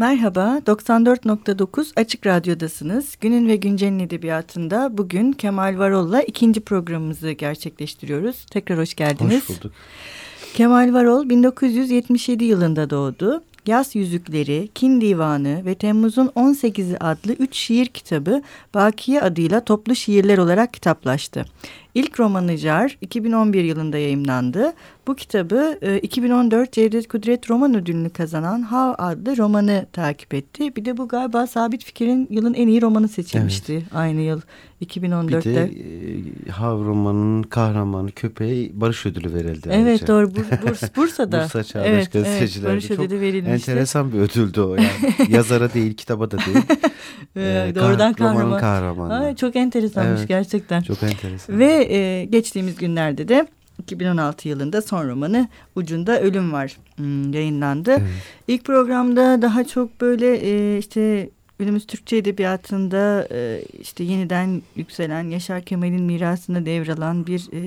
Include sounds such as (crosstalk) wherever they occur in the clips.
Merhaba, 94.9 Açık Radyo'dasınız. Günün ve Güncel'in edebiyatında bugün Kemal Varol'la ikinci programımızı gerçekleştiriyoruz. Tekrar hoş geldiniz. Hoş bulduk. Kemal Varol 1977 yılında doğdu. Yaz Yüzükleri, Kin Divanı ve Temmuz'un 18'i adlı üç şiir kitabı Bakiye adıyla toplu şiirler olarak kitaplaştı. İlk romanı Jar 2011 yılında yayımlandı. Bu kitabı e, 2014 Cevdet Kudret Roman Ödülünü kazanan Hav adlı romanı takip etti. Bir de bu galiba Sabit Fikir'in yılın en iyi romanı seçilmişti evet. aynı yıl 2014'te. Bir de e, Hav romanının kahramanı köpeği Barış Ödülü verildi. Evet ayrıca. doğru Burs, (laughs) Bursa'da. Bursa Çağdaş evet, Evet, Barış Ödülü verilmişti. Enteresan bir ödüldü o yani. (laughs) Yazara değil kitaba da değil. ee, (laughs) Doğrudan kahraman. kahramanı. Ay, çok enteresanmış evet, gerçekten. Çok enteresan. Ve e, geçtiğimiz günlerde de 2016 yılında son romanı Ucunda Ölüm Var hmm, yayınlandı. Evet. İlk programda daha çok böyle e, işte günümüz Türkçe edebiyatında e, işte yeniden yükselen Yaşar Kemal'in mirasını devralan bir e,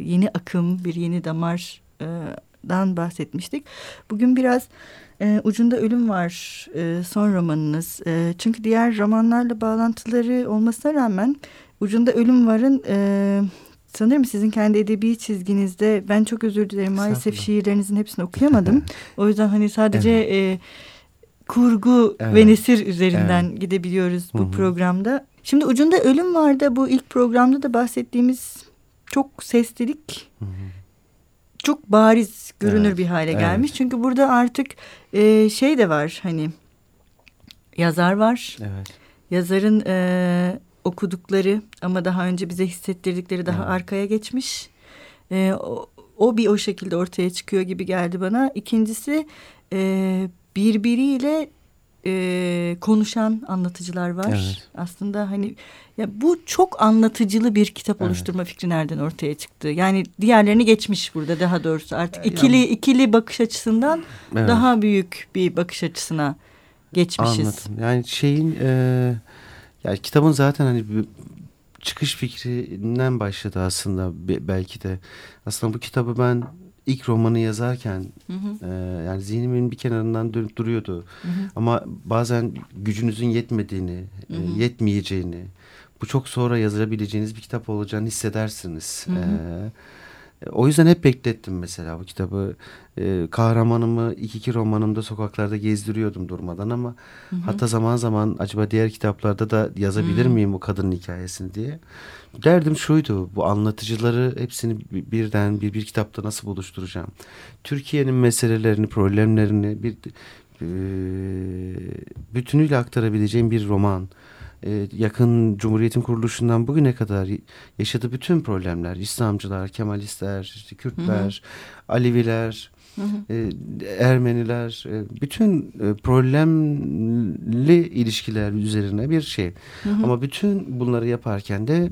yeni akım, bir yeni damardan bahsetmiştik. Bugün biraz e, Ucunda Ölüm Var e, son romanınız. E, çünkü diğer romanlarla bağlantıları olmasına rağmen Ucunda Ölüm Var'ın e, sanırım sizin kendi edebi çizginizde ben çok özür dilerim maalesef şiirlerinizin hepsini okuyamadım. (laughs) o yüzden hani sadece evet. e, kurgu evet. ve nesir üzerinden evet. gidebiliyoruz bu Hı-hı. programda. Şimdi Ucunda Ölüm Var'da bu ilk programda da bahsettiğimiz çok seslilik Hı-hı. çok bariz görünür evet. bir hale gelmiş. Evet. Çünkü burada artık e, şey de var hani yazar var. Evet. Yazarın e, okudukları ama daha önce bize hissettirdikleri daha evet. arkaya geçmiş. E, o, o bir o şekilde ortaya çıkıyor gibi geldi bana. İkincisi e, birbiriyle e, konuşan anlatıcılar var. Evet. Aslında hani ya bu çok anlatıcılı bir kitap evet. oluşturma fikri nereden ortaya çıktı? Yani diğerlerini geçmiş burada daha doğrusu artık ikili yani, ikili bakış açısından evet. daha büyük bir bakış açısına geçmişiz. Anladım. Yani şeyin e, yani kitabın zaten hani çıkış fikrinden başladı aslında belki de. Aslında bu kitabı ben ilk romanı yazarken hı hı. E, yani zihnimin bir kenarından dönüp duruyordu. Hı hı. Ama bazen gücünüzün yetmediğini, hı hı. E, yetmeyeceğini, bu çok sonra yazabileceğiniz bir kitap olacağını hissedersiniz. Hı hı. E, o yüzden hep beklettim mesela bu kitabı. Ee, kahramanımı iki iki romanımda sokaklarda gezdiriyordum durmadan ama hı hı. hatta zaman zaman acaba diğer kitaplarda da yazabilir hı. miyim o kadının hikayesini diye. Derdim şuydu bu anlatıcıları hepsini birden bir bir kitapta nasıl buluşturacağım. Türkiye'nin meselelerini, problemlerini bir e, bütünüyle aktarabileceğim bir roman. E, yakın Cumhuriyet'in kuruluşundan bugüne kadar yaşadığı bütün problemler, İslamcılar, Kemalistler, işte Kürtler, hı hı. Aleviler, Hı hı. E, Ermeniler, e, bütün problemli ilişkiler üzerine bir şey. Hı hı. Ama bütün bunları yaparken de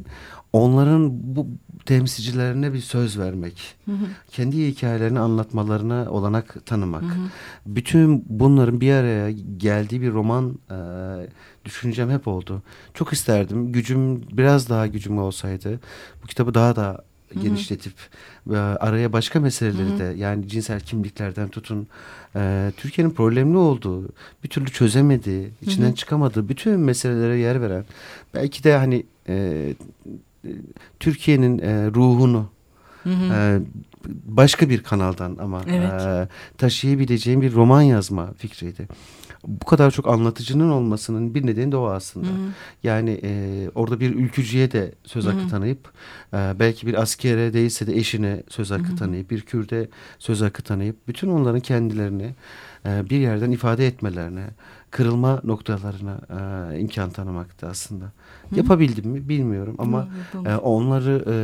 onların bu temsilcilerine bir söz vermek. Hı hı. Kendi hikayelerini anlatmalarına olanak tanımak. Hı hı. Bütün bunların bir araya geldiği bir roman e, düşüncem hep oldu. Çok isterdim. Gücüm biraz daha gücüm olsaydı bu kitabı daha da genişletip e, araya başka meseleleri Hı-hı. de yani cinsel kimliklerden tutun e, Türkiye'nin problemli olduğu bir türlü çözemediği içinden Hı-hı. çıkamadığı bütün meselelere yer veren belki de hani e, Türkiye'nin e, ruhunu hı hı. E, başka bir kanaldan ama evet. e, taşıyabileceğim bir roman yazma fikriydi. Bu kadar çok anlatıcının olmasının bir nedeni de o aslında. Hı hı. Yani e, orada bir ülkücüye de söz hakkı hı hı. tanıyıp e, belki bir askere değilse de eşine söz hakkı hı hı. tanıyıp bir Kürt'e söz hakkı tanıyıp bütün onların kendilerini e, bir yerden ifade etmelerine kırılma noktalarına e, imkan tanımaktı aslında. Hı. Yapabildim mi bilmiyorum ama Hı, e, onları e,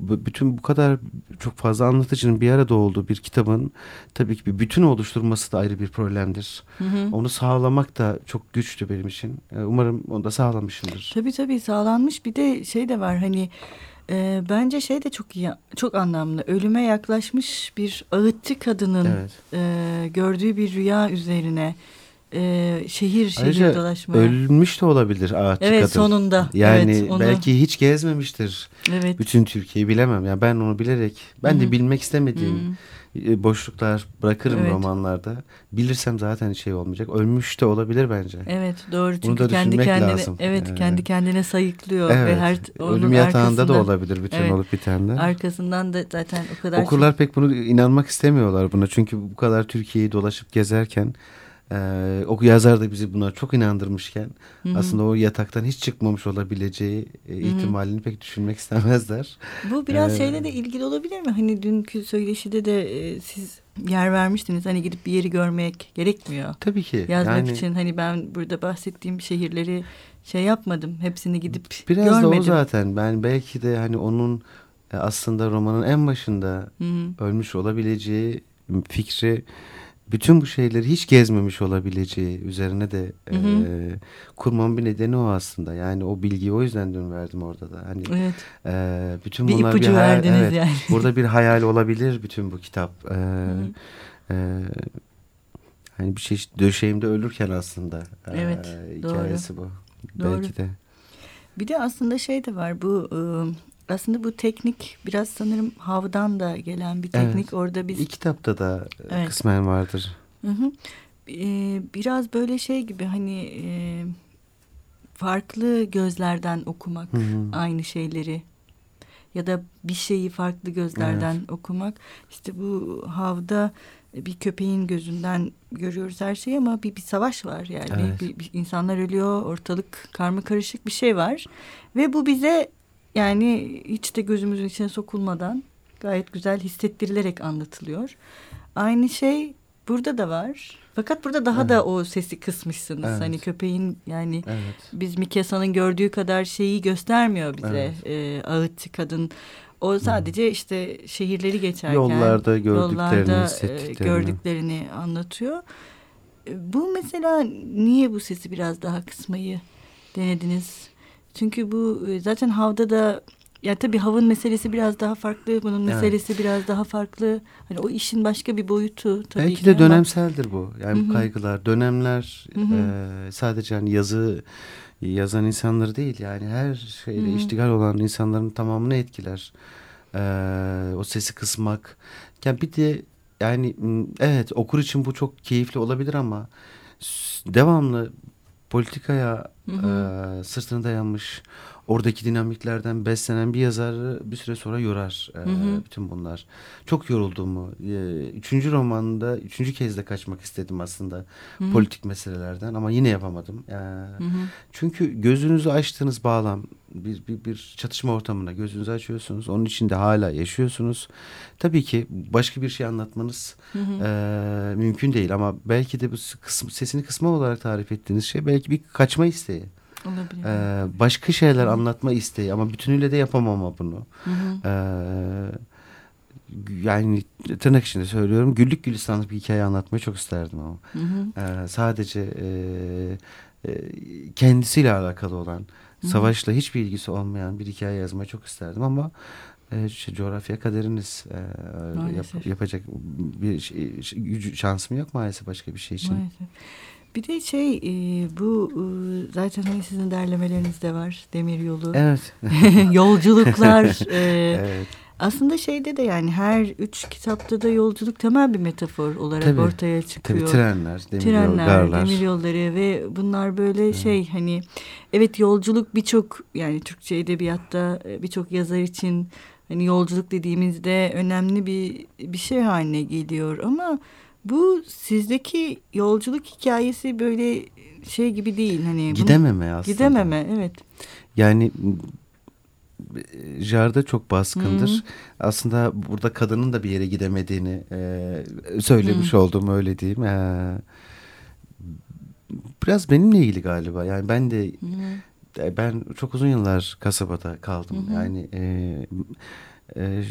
bütün bu kadar çok fazla anlatıcının bir arada olduğu bir kitabın tabii ki bir bütün oluşturması da ayrı bir problemdir. Hı hı. Onu sağlamak da çok güçtü benim için. E, umarım onu da sağlamışımdır. Tabii tabii sağlanmış bir de şey de var hani e, bence şey de çok iyi, çok anlamlı. Ölüme yaklaşmış bir ağıtçı kadının evet. e, gördüğü bir rüya üzerine e, şehir şehir Ayrıca dolaşmaya. ölmüş de olabilir ağaççı evet kadın. sonunda. Yani evet, onu, belki hiç gezmemiştir. evet. Bütün Türkiye'yi bilemem. Yani ben onu bilerek ben de Hı hı. bilmek istemediğim Hı. e, boşluklar bırakırım Evet. romanlarda. Bilirsem zaten şey olmayacak. Ölmüş de olabilir bence. Evet doğru Bunu çünkü da kendi kendine lazım. evet Ee, kendi kendine sayıklıyor Evet. ve her Ölüm yatağında da olabilir bütün Evet. olup bitenler. Arkasından da zaten o kadar Okurlar pek bunu inanmak istemiyorlar buna. Çünkü bu kadar Türkiye'yi dolaşıp gezerken e, o yazar da bizi buna çok inandırmışken Hı hı. aslında o yataktan hiç çıkmamış olabileceği e, ihtimalini pek düşünmek istemezler. Bu biraz Ee, şeyle de ilgili olabilir mi? Hani dünkü söyleşide de e, siz yer vermiştiniz. Hani gidip bir yeri görmek gerekmiyor. Tabii ki. Yazmak yani için hani ben burada bahsettiğim şehirleri şey yapmadım. Hepsini gidip biraz görmedim. da o zaten. Ben belki de hani onun e, aslında romanın en başında Hı hı. ölmüş olabileceği fikri bütün bu şeyleri hiç gezmemiş olabileceği üzerine de Hı hı. e, kurmamın bir nedeni o aslında. Yani o bilgiyi o yüzden dün verdim orada da. Hani Evet. e, bütün Bir bunlar bir hayal, verdiniz evet, yani. (laughs) burada bir hayal olabilir bütün bu kitap. E, hı. e, hani bir çeşit döşeğimde ölürken aslında e, Evet, hikayesi bu. Doğru. Belki de. Bir de aslında şey de var bu e, aslında bu teknik biraz sanırım havdan da gelen bir teknik. Evet. Orada biz İlk kitapta da e, Evet. kısmen vardır. Hı hı. Ee, biraz böyle şey gibi hani e, farklı gözlerden okumak Hı hı. aynı şeyleri ya da bir şeyi farklı gözlerden okumak. İşte bu havda bir köpeğin gözünden görüyoruz her şeyi ama bir, bir savaş var yani Evet. bir, bir insanlar ölüyor ortalık karma karışık bir şey var ve bu bize yani hiç de gözümüzün içine sokulmadan gayet güzel hissettirilerek anlatılıyor. Aynı şey burada da var. Fakat burada daha Evet. da o sesi kısmışsınız. Evet. Hani köpeğin yani Evet. biz Mikesa'nın gördüğü kadar şeyi göstermiyor bize. Ee, ağıtçı kadın. O sadece işte şehirleri geçerken Yollarda gördüklerini, yollarda, e, hissettiklerini. gördüklerini anlatıyor. E, Bu mesela niye bu sesi biraz daha kısmayı denediniz? Çünkü bu e, zaten havda da ya tabii havın meselesi biraz daha farklı, bunun Evet. meselesi biraz daha farklı. Hani o işin başka bir boyutu tabii Belki ki de ama- dönemseldir bu. Yani Hı hı. bu kaygılar, dönemler Hı hı. e, sadece hani yazı yazan insanları değil yani her şeyle Hı hı. iştigal olan insanların tamamını etkiler. E, o sesi kısmak. Yani bir de yani evet okur için bu çok keyifli olabilir ama devamlı politikaya Hı hı. e, sırtını dayanmış oradaki dinamiklerden beslenen bir yazarı bir süre sonra yorar e, Hı hı. bütün bunlar. Çok yorulduğumu, e, üçüncü romanda üçüncü kez de kaçmak istedim aslında Hı hı. politik meselelerden ama yine yapamadım. E, Hı hı. çünkü gözünüzü açtığınız bağlam bir, bir, bir çatışma ortamına gözünüzü açıyorsunuz. Onun içinde hala yaşıyorsunuz. Tabii ki başka bir şey anlatmanız Hı hı. e, mümkün değil ama belki de bu kısım, sesini kısma olarak tarif ettiğiniz şey belki bir kaçma isteği. Olabilir. Ee, başka şeyler anlatma isteği ama bütünüyle de yapamama bunu. Hı hı. Ee, yani tırnak içinde söylüyorum güllük gülistanlık bir hikaye anlatmayı çok isterdim ama. Hı hı. Ee, sadece e, e, kendisiyle alakalı olan hı. savaşla hiçbir ilgisi olmayan bir hikaye yazmayı çok isterdim ama e, işte coğrafya kaderiniz e, yap- yapacak bir şey, şansım yok maalesef başka bir şey için. Maalesef. Bir de şey e, bu e, zaten hani sizin derlemeleriniz de var Demir Yolu. Evet. (laughs) (laughs) Yolculuklar. e, evet. Aslında şeyde de yani her üç kitapta da yolculuk temel bir metafor olarak Tabii. ortaya Tabii çıkıyor. trenler, demir Trenler, garlar. demir yolları ve bunlar böyle şey hani evet yolculuk birçok yani Türkçe edebiyatta birçok yazar için hani yolculuk dediğimizde önemli bir bir şey haline geliyor ama bu sizdeki yolculuk hikayesi böyle şey gibi değil hani bunu- Gidememe aslında. gidememe evet Yani Jar'da çok baskındır. Hı. Aslında burada kadının da bir yere gidemediğini e, söylemiş oldum öyle diyeyim. E, biraz benimle ilgili galiba. Yani ben de Hı. e, ben çok uzun yıllar kasabada kaldım. Hı hı. Yani e, e,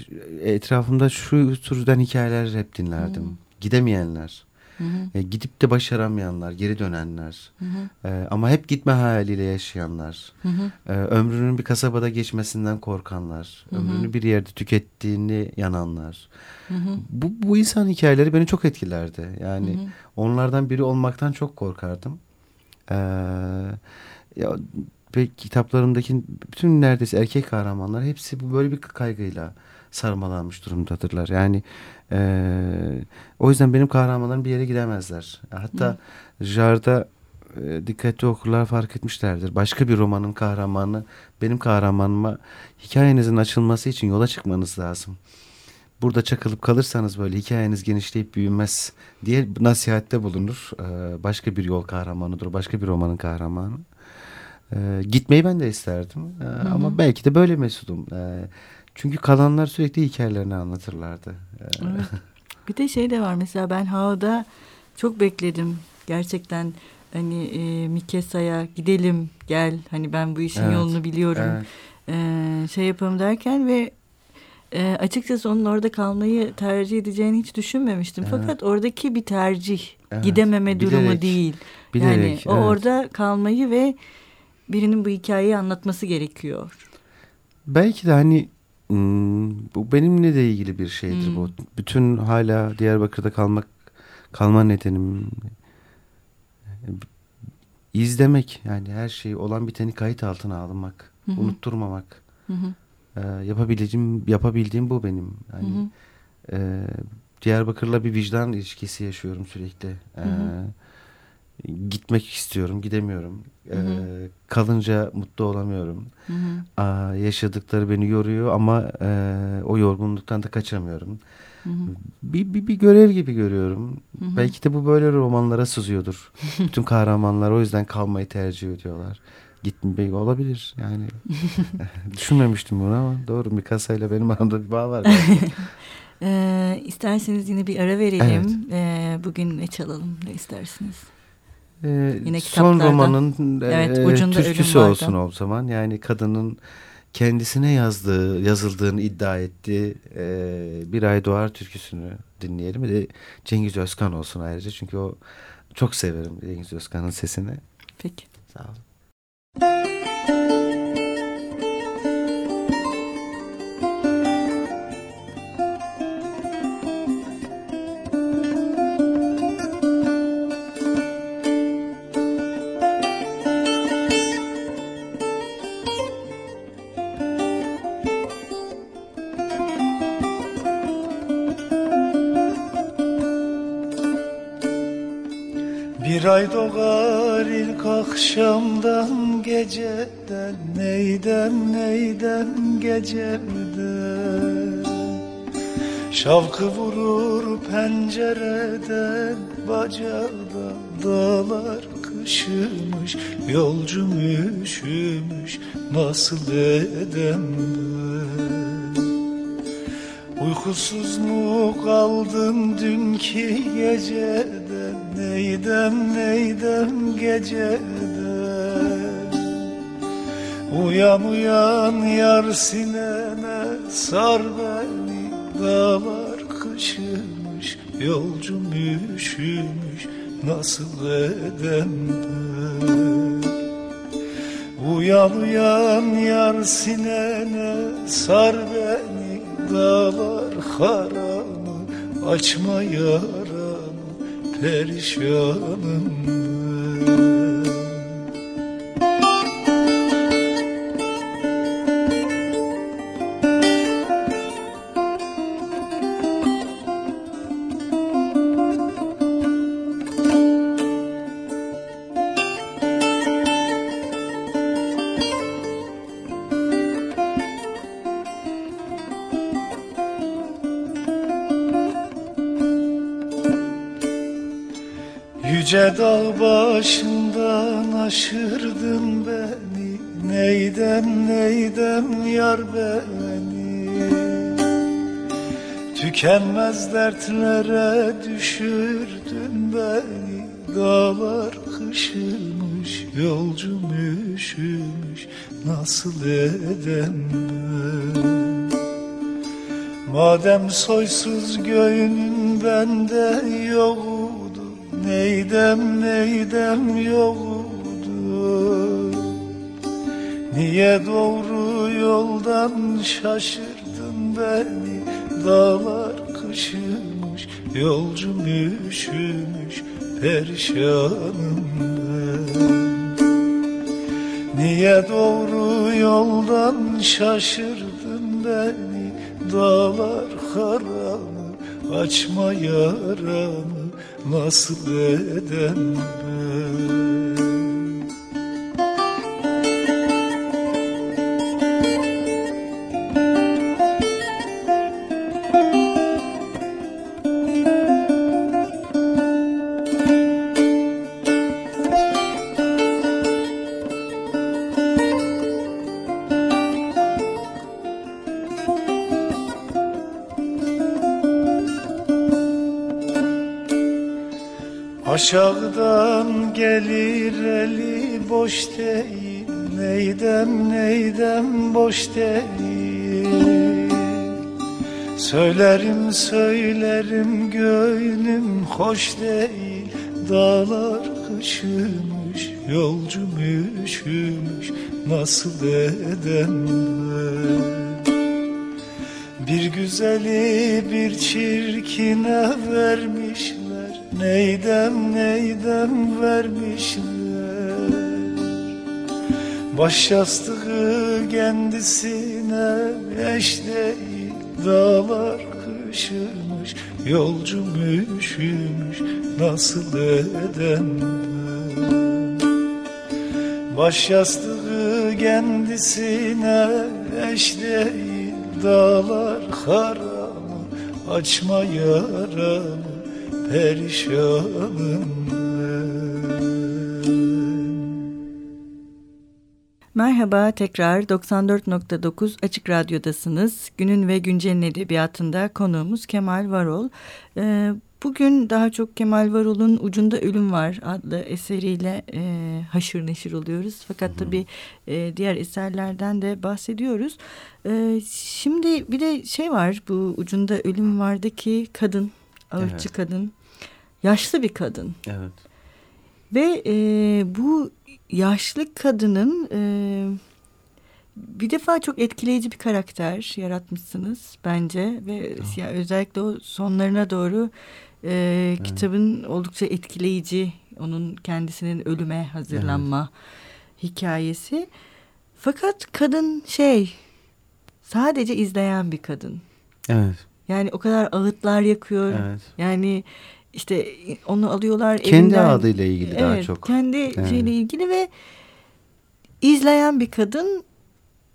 etrafımda şu türden hikayeler hep dinlerdim. Hı. Gidemeyenler. Hı hı. E, gidip de başaramayanlar, geri dönenler. Hı hı. E, ama hep gitme hayaliyle yaşayanlar. Hı hı. E, ömrünün bir kasabada geçmesinden korkanlar. Hı hı. Ömrünü bir yerde tükettiğini yananlar. Hı hı. Bu, bu insan hikayeleri beni çok etkilerdi. Yani hı hı. onlardan biri olmaktan çok korkardım. Ee, ya ve kitaplarımdaki bütün neredeyse erkek kahramanlar hepsi bu böyle bir kaygıyla sarmalanmış durumdadırlar. Yani e, o yüzden benim kahramanlarım bir yere gidemezler. Hatta Hı. Jar'da e, dikkatli okurlar fark etmişlerdir. Başka bir romanın kahramanı benim kahramanıma hikayenizin açılması için yola çıkmanız lazım. Burada çakılıp kalırsanız böyle hikayeniz genişleyip büyümez diye nasihatte bulunur. Ee, başka bir yol kahramanıdır. Başka bir romanın kahramanı. Ee, gitmeyi ben de isterdim. Ee, ama belki de böyle mesudum. Ee, çünkü kalanlar sürekli hikayelerini anlatırlardı. Evet. (laughs) Bir de şey de var mesela ben Hava'da çok bekledim. Gerçekten hani e, Mikesa'ya gidelim gel hani ben bu işin evet. yolunu biliyorum. Evet. E, şey yapalım derken ve e, açıkçası onun orada kalmayı tercih edeceğini hiç düşünmemiştim. Evet. Fakat oradaki bir tercih. Evet. Gidememe bilerek, durumu değil. Bilerek, yani o evet. orada kalmayı ve birinin bu hikayeyi anlatması gerekiyor. Belki de hani Hmm, bu benimle de ilgili bir şeydir hmm. bu. Bütün hala Diyarbakır'da kalmak kalma nedenim izlemek yani her şeyi olan biteni kayıt altına almak, hı hı. unutturmamak. Hı hı. Ee, yapabileceğim yapabildiğim bu benim. Yani hı hı. E, Diyarbakır'la bir vicdan ilişkisi yaşıyorum sürekli. Ee, hı hı gitmek istiyorum, gidemiyorum. Hı hı. Ee, kalınca mutlu olamıyorum. Hı hı. Aa, yaşadıkları beni yoruyor ama e, o yorgunluktan da kaçamıyorum. Hı hı. Bir, bir, bir görev gibi görüyorum. Hı hı. Belki de bu böyle romanlara sızıyordur. (laughs) Bütün kahramanlar o yüzden kalmayı tercih ediyorlar. Gitmek olabilir yani. (laughs) (laughs) Düşünmemiştim bunu ama doğru bir kasayla benim aramda bir bağ var. ee, isterseniz yine bir ara verelim. Evet. Ee, bugün ne çalalım ne istersiniz? Ee, Yine son romanın evet, e, ucunda türküsü olsun o zaman. Yani kadının kendisine yazdığı, yazıldığını iddia ettiği e, Bir Ay Doğar türküsünü dinleyelim. Bir de Cengiz Özkan olsun ayrıca. Çünkü o çok severim Cengiz Özkan'ın sesini. Peki. Sağ olun. Ay doğar ilk akşamdan geceden Neydem neydem geceden Şavkı vurur pencereden Bacada dağlar kışımış Yolcum üşümüş nasıl edem Uykusuz mu kaldın dünkü geceden Neydem neydem geceden? Uyan uyan yar sinene Sar beni dağlar kışımış Yolcum üşümüş nasıl edem Uyan uyan yar sinene Sar beni dağlar haramı Açma yar perişanım Yüce dağ başından aşırdın beni. Neydem neydem yar beni? Tükenmez dertlere düşürdün beni. Dağlar kışılmış yolcum üşümüş. Nasıl edem ben Madem soysuz göğünün bende yok neydem neydem yoktu Niye doğru yoldan şaşırdın beni? Dağlar kışımış, yolcum üşümüş Perişanım Niye doğru yoldan şaşırdın beni? Dağlar karanı açma yaramı Nasıl edem Aşağıdan gelir eli boş değil. Neydem neydem boş değil. Söylerim söylerim gönlüm hoş değil. Dağlar kışımış yolcum üşümüş Nasıl edem ben? Bir güzeli bir çirkine vermişler Neydem neydem vermişler? Baş yastığı kendisine eş değil Dağlar kışımış Yolcum üşümüş Nasıl edem ben Baş yastığı kendisine eş değil Dağlar karamı Açma yaramı perişanım Merhaba tekrar 94.9 Açık Radyo'dasınız. Günün ve Güncel'in edebiyatında konuğumuz Kemal Varol. Ee, bugün daha çok Kemal Varol'un Ucunda Ölüm Var adlı eseriyle e, haşır neşir oluyoruz. Fakat tabii e, diğer eserlerden de bahsediyoruz. E, şimdi bir de şey var bu Ucunda Ölüm Var'daki kadın, ağırtçı evet. kadın. Yaşlı bir kadın. Evet. Ve e, bu yaşlı kadının e, bir defa çok etkileyici bir karakter yaratmışsınız bence ve oh. ya özellikle o sonlarına doğru e, evet. kitabın oldukça etkileyici onun kendisinin ölüme hazırlanma evet. hikayesi. Fakat kadın şey sadece izleyen bir kadın. Evet. Yani o kadar ağıtlar yakıyor. Evet. Yani işte onu alıyorlar kendi evinden. adıyla ilgili evet, daha çok. Kendi evet. şeyle ilgili ve izleyen bir kadın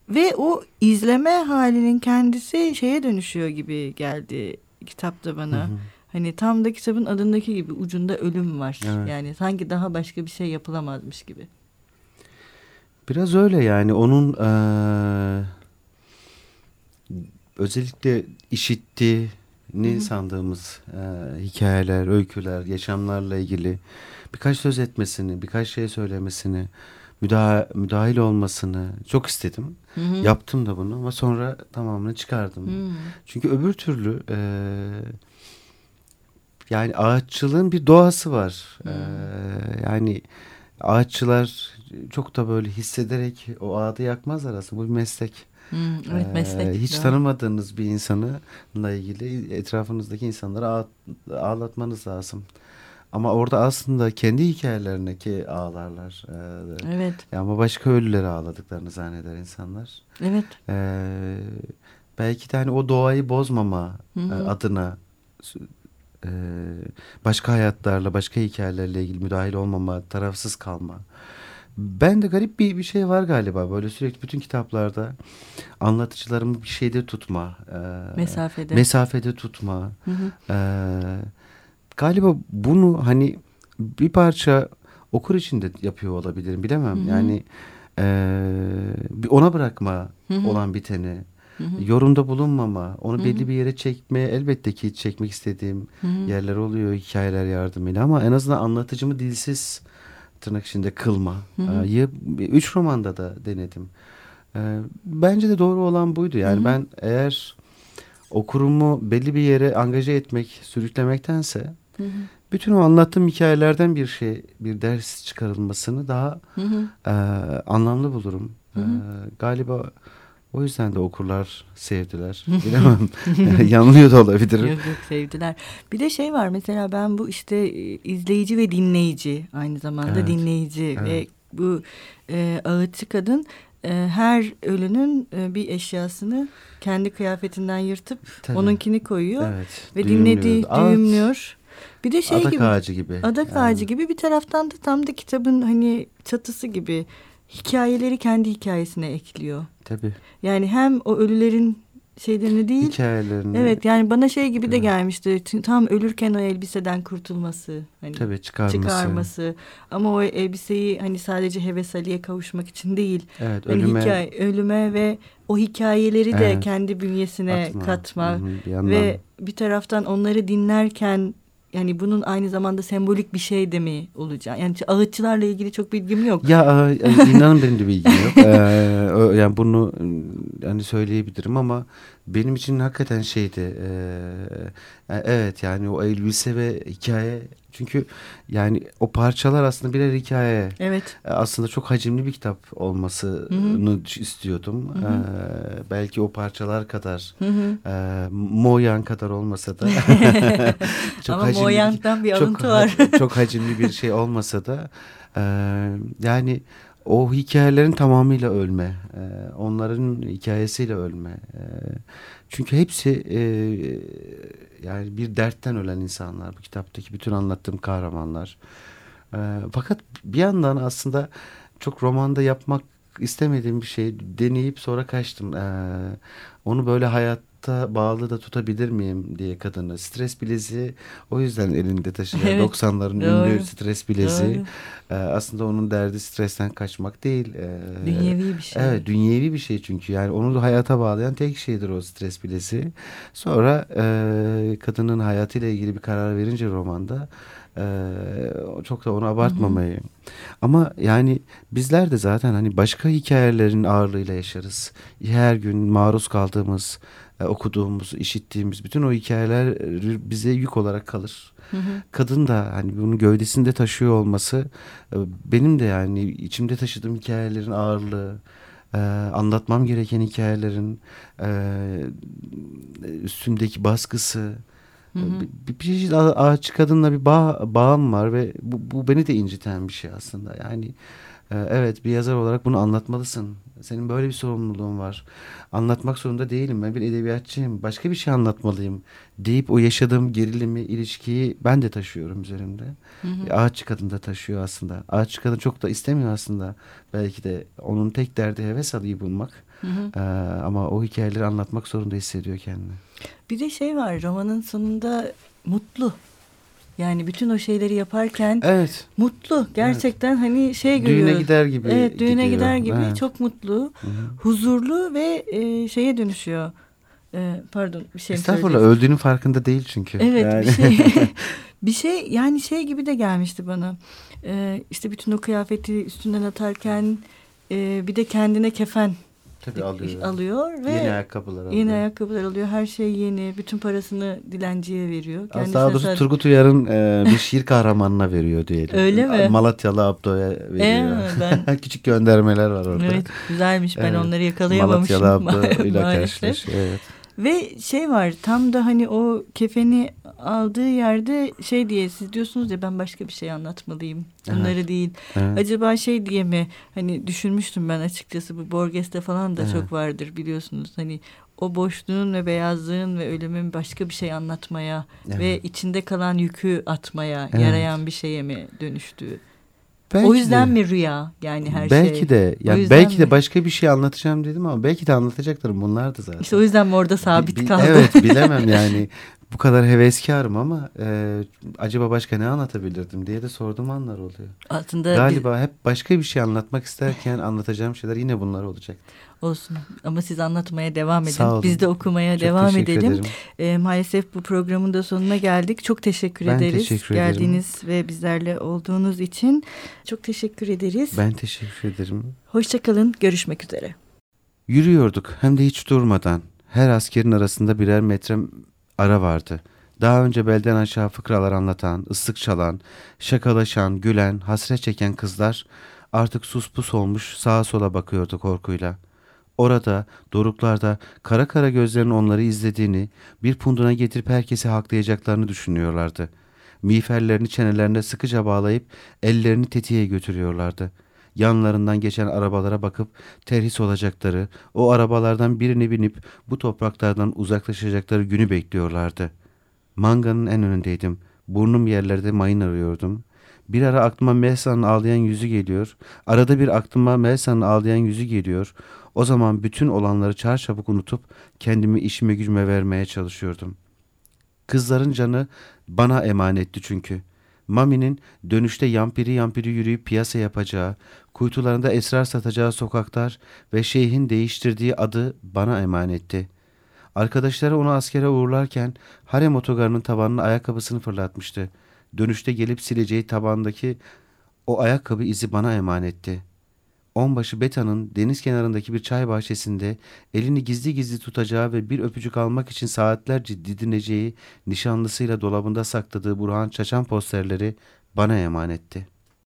ve o izleme halinin kendisi şeye dönüşüyor gibi geldi kitapta bana. Hı hı. Hani tam da kitabın adındaki gibi ucunda ölüm var. Evet. Yani sanki daha başka bir şey yapılamazmış gibi. Biraz öyle yani onun ee, özellikle işitti Hı-hı. sandığımız e, hikayeler, öyküler, yaşamlarla ilgili birkaç söz etmesini, birkaç şey söylemesini, müdah müdahil olmasını çok istedim. Hı-hı. Yaptım da bunu ama sonra tamamını çıkardım. Hı-hı. Çünkü öbür türlü e, yani ağaççılığın bir doğası var. E, yani ağaççılar çok da böyle hissederek o ağdı yakmazlar aslında. Bu bir meslek. Hmm, evet meslek. Ee, hiç tanımadığınız bir insanla ilgili etrafınızdaki insanları ağlatmanız lazım. Ama orada aslında kendi hikayelerindeki ağlarlar. Ee, evet. Ama başka ölüleri ağladıklarını zanneder insanlar. Evet. Ee, belki de hani o doğayı bozmama Hı -hı. E, adına e, başka hayatlarla, başka hikayelerle ilgili müdahil olmama, tarafsız kalma. Ben de garip bir, bir şey var galiba böyle sürekli bütün kitaplarda anlatıcılarımı bir şeyde tutma. E, mesafede. Mesafede tutma. Hı hı. E, galiba bunu hani bir parça okur için de yapıyor olabilirim bilemem. Hı hı. Yani e, ona bırakma hı hı. olan biteni. Hı hı. Yorumda bulunmama, onu hı hı. belli bir yere çekmeye elbette ki çekmek istediğim hı hı. yerler oluyor hikayeler yardımıyla ama en azından anlatıcımı dilsiz tırnak içinde kılma. Hı hı. Ee, üç romanda da denedim. Ee, bence de doğru olan buydu. Yani hı hı. ben eğer okurumu belli bir yere angaje etmek, sürüklemektense hı hı. bütün o anlattığım hikayelerden bir şey, bir ders çıkarılmasını daha Hı hı. e, anlamlı bulurum. Hı hı. E, galiba o yüzden de okurlar sevdiler. (laughs) Bilemem. (laughs) Yanılıyor da olabilirim. Yok yok sevdiler. Bir de şey var mesela ben bu işte e, izleyici ve dinleyici aynı zamanda Evet, dinleyici ve evet. bu e, ağıtçı kadın e, her ölünün e, bir eşyasını kendi kıyafetinden yırtıp Tabii. onunkini koyuyor Evet. ve düğümlüyor. dinlediği Ağaç, düğümlüyor. Bir de şey adak gibi ağacı gibi. adak Yani. ağacı gibi bir taraftan da tam da kitabın hani çatısı gibi hikayeleri kendi hikayesine ekliyor. Tabii. Yani hem o ölülerin şeylerini değil Hikayelerini. Evet yani bana şey gibi de gelmişti. Tam ölürken o elbiseden kurtulması. Hani Tabii çıkarması. çıkarması. Ama o elbiseyi hani sadece heves Ali'ye kavuşmak için değil. Evet Hani ölüme hikaye, ölüme ve o hikayeleri de Evet. kendi bünyesine atma. katma. Hı hı, bir yandan. Ve bir taraftan onları dinlerken yani bunun aynı zamanda sembolik bir şey de mi olacak? Yani ağıtçılarla ilgili çok bilgim yok. Ya e, inanın benim de bilgim yok. (laughs) Ee, yani bunu hani söyleyebilirim ama benim için hakikaten şeydi. e, evet yani o elbise ve hikaye çünkü yani o parçalar aslında birer hikaye. Evet. E, Aslında çok hacimli bir kitap olmasını istiyordum. Hı hı. Ee, belki o parçalar kadar, Hı hı. e, Moyan kadar olmasa da. (laughs) (laughs) Ama hacimli Moyang'dan bir çok, alıntı ha- var. çok hacimli bir şey olmasa da e, yani o hikayelerin tamamıyla ölme, e, onların hikayesiyle ölme. E, çünkü hepsi e, yani bir dertten ölen insanlar bu kitaptaki bütün anlattığım kahramanlar. E, fakat bir yandan aslında çok romanda yapmak istemediğim bir şey deneyip sonra kaçtım. E, onu böyle hayatta bağlı da tutabilir miyim diye kadını. Stres bileziği o yüzden elinde taşıyor. Evet, 90'ların doğru. ünlü stres bileziği. Ee, aslında onun derdi stresten kaçmak değil. Ee, Dünyevi bir şey. Evet dünyevi bir şey çünkü yani onu da hayata bağlayan tek şeydir o stres bileziği. Sonra e, kadının hayatıyla ilgili bir karar verince romanda e, çok da onu abartmamayı. Ama yani bizler de zaten hani başka hikayelerin ağırlığıyla yaşarız. Her gün maruz kaldığımız, e, okuduğumuz, işittiğimiz bütün o hikayeler bize yük olarak kalır Hı hı. kadın da hani bunu gövdesinde taşıyor olması e, benim de yani içimde taşıdığım hikayelerin ağırlığı e, anlatmam gereken hikayelerin e, üstümdeki baskısı Hı hı. bir, bir çeşit ağaç kadınla bir bağ, bağım var ve bu, bu beni de inciten bir şey aslında yani evet bir yazar olarak bunu anlatmalısın. Senin böyle bir sorumluluğun var. Anlatmak zorunda değilim. Ben bir edebiyatçıyım. Başka bir şey anlatmalıyım deyip o yaşadığım gerilimi ilişkiyi ben de taşıyorum üzerimde. Hı hı. E, ağaççı kadın da taşıyor aslında. Ağaççı kadın çok da istemiyor aslında. Belki de onun tek derdi heves alıyı bulmak. Hı hı. E, ama o hikayeleri anlatmak zorunda hissediyor kendini. Bir de şey var romanın sonunda mutlu. Yani bütün o şeyleri yaparken evet mutlu. Gerçekten hani şey düğüne görüyor. gider gibi Evet düğüne gidiyor. gider gibi Evet. çok mutlu, Hı hı. huzurlu ve e, şeye dönüşüyor. E, pardon bir şey Estağfurullah öldüğünün farkında değil çünkü. Evet Yani. bir şey (laughs) bir şey yani şey gibi de gelmişti bana. E, işte bütün o kıyafeti üstünden atarken e, bir de kendine kefen Tabii alıyor. alıyor ve Yeni ayakkabılar alıyor. Yeni ayakkabılar alıyor. Her şey yeni. Bütün parasını dilenciye veriyor. Kendisine daha doğrusu sadece- Turgut Uyar'ın e, bir şiir kahramanına veriyor diyelim. Öyle mi? Malatyalı Abdo'ya veriyor. Ee, ben- (laughs) Küçük göndermeler var orada. Evet güzelmiş. Ben Evet. onları yakalayamamışım Malatyalı Abdo (laughs) ile maalesef. karşılaş. Evet. Ve şey var tam da hani o kefeni aldığı yerde şey diye siz diyorsunuz ya ben başka bir şey anlatmalıyım. Bunları Evet. değil. Evet. Acaba şey diye mi hani düşünmüştüm ben açıkçası bu Borges'te falan da Evet. çok vardır biliyorsunuz. Hani o boşluğun ve beyazlığın ve ölümün başka bir şey anlatmaya ve Evet. içinde kalan yükü atmaya Evet. yarayan bir şeye mi dönüştüğü. Belki o yüzden de, mi rüya yani her belki şey? de yani yüzden belki de başka bir şey anlatacağım dedim ama belki de anlatacaklarım bunlardı zaten. İşte o yüzden mi orada sabit Bi- bi- kaldı? Evet (laughs) bilemem yani bu kadar heveskarım ama e, acaba başka ne anlatabilirdim diye de sorduğum anlar oluyor. Aslında Galiba hep başka bir şey anlatmak isterken anlatacağım şeyler yine bunlar olacak. Olsun ama siz anlatmaya devam edin. Sağ olun. Biz de okumaya Çok devam edelim. ederim. E, maalesef bu programın da sonuna geldik. Çok teşekkür Ben ederiz. teşekkür ederim. Geldiğiniz ve bizlerle olduğunuz için çok teşekkür ederiz. Ben teşekkür ederim. Hoşçakalın. Görüşmek üzere. Yürüyorduk hem de hiç durmadan. Her askerin arasında birer metre ara vardı. Daha önce belden aşağı fıkralar anlatan, ıslık çalan, şakalaşan, gülen, hasret çeken kızlar artık sus pus olmuş sağa sola bakıyordu korkuyla. Orada, doruklarda kara kara gözlerin onları izlediğini, bir punduna getirip herkesi haklayacaklarını düşünüyorlardı. Miğferlerini çenelerine sıkıca bağlayıp ellerini tetiğe götürüyorlardı. Yanlarından geçen arabalara bakıp terhis olacakları, o arabalardan birini binip bu topraklardan uzaklaşacakları günü bekliyorlardı. Manganın en önündeydim. Burnum yerlerde mayın arıyordum. Bir ara aklıma Melsa'nın ağlayan yüzü geliyor. Arada bir aklıma Melsa'nın ağlayan yüzü geliyor. O zaman bütün olanları çarçabuk unutup kendimi işime gücüme vermeye çalışıyordum. Kızların canı bana emanetti çünkü. Mami'nin dönüşte yampiri yampiri yürüyüp piyasa yapacağı, kuytularında esrar satacağı sokaklar ve şeyhin değiştirdiği adı bana emanetti. Arkadaşları onu askere uğurlarken harem otogarının tavanına ayakkabısını fırlatmıştı. Dönüşte gelip sileceği tabandaki o ayakkabı izi bana emanetti. Onbaşı Beta'nın deniz kenarındaki bir çay bahçesinde elini gizli gizli tutacağı ve bir öpücük almak için saatlerce didineceği nişanlısıyla dolabında sakladığı Burhan Çaçan posterleri bana emanetti.''